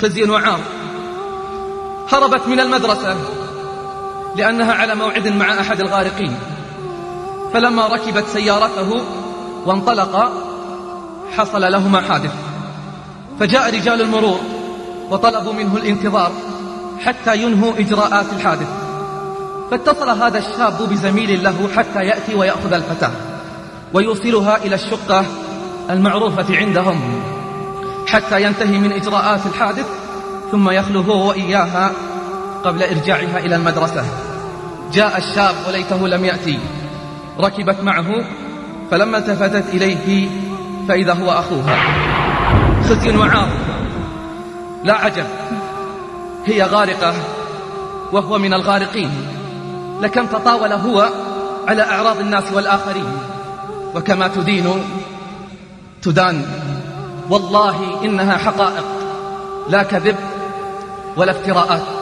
خزي وعار هربت من المدرسة لأنها على موعد مع أحد الغارقين. فلما ركبت سيارته وانطلق حصل لهما حادث. فجاء رجال المرور وطلبوا منه الانتظار حتى ينهوا إجراءات الحادث. فاتصل هذا الشاب بزميل له حتى يأتي ويأخذ الفتاة ويوصلها إلى الشقة المعروفة عندهم. حتى ينتهي من إجراءات الحادث ثم يخلو هو وإياها قبل إرجاعها إلى المدرسة. جاء الشاب وليته لم يأتي. ركبت معه فلما التفتت إليه فإذا هو أخوها خزي وعار لا عجب. هي غارقة وهو من الغارقين. لكم تطاول هو على أعراض الناس والآخرين. وكما تدين تدان. والله إنها حقائق. لا كذب ولا افتراءات.